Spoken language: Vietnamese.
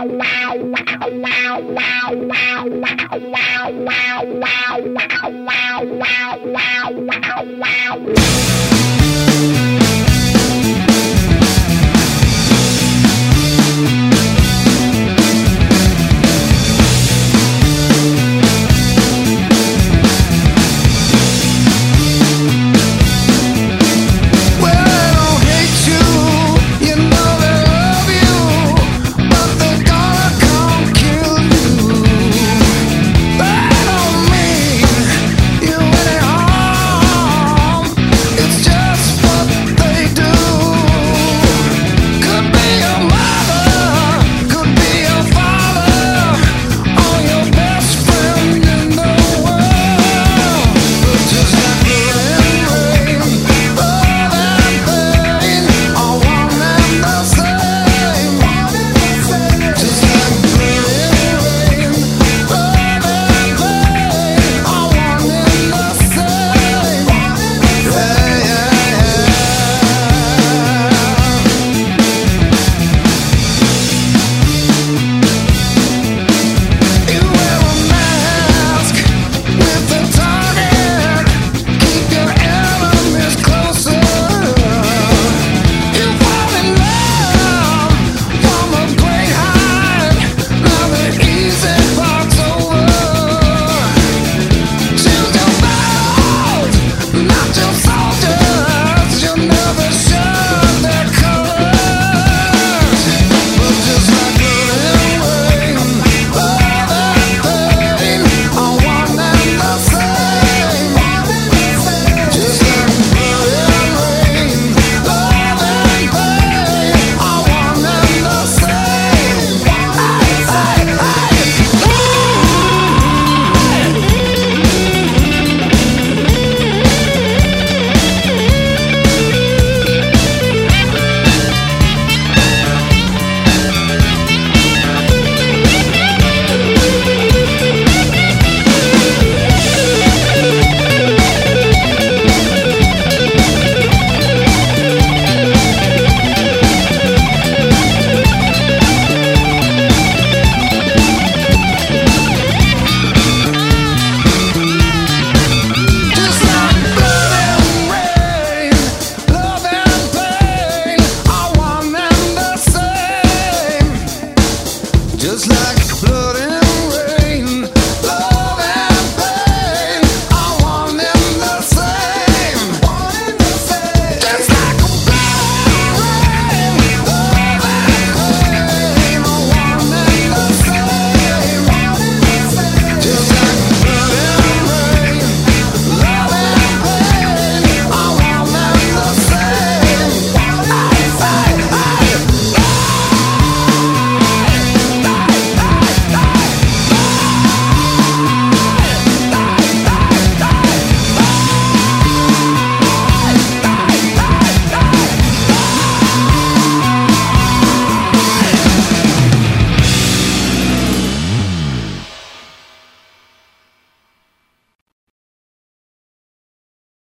wow wow wow wow wow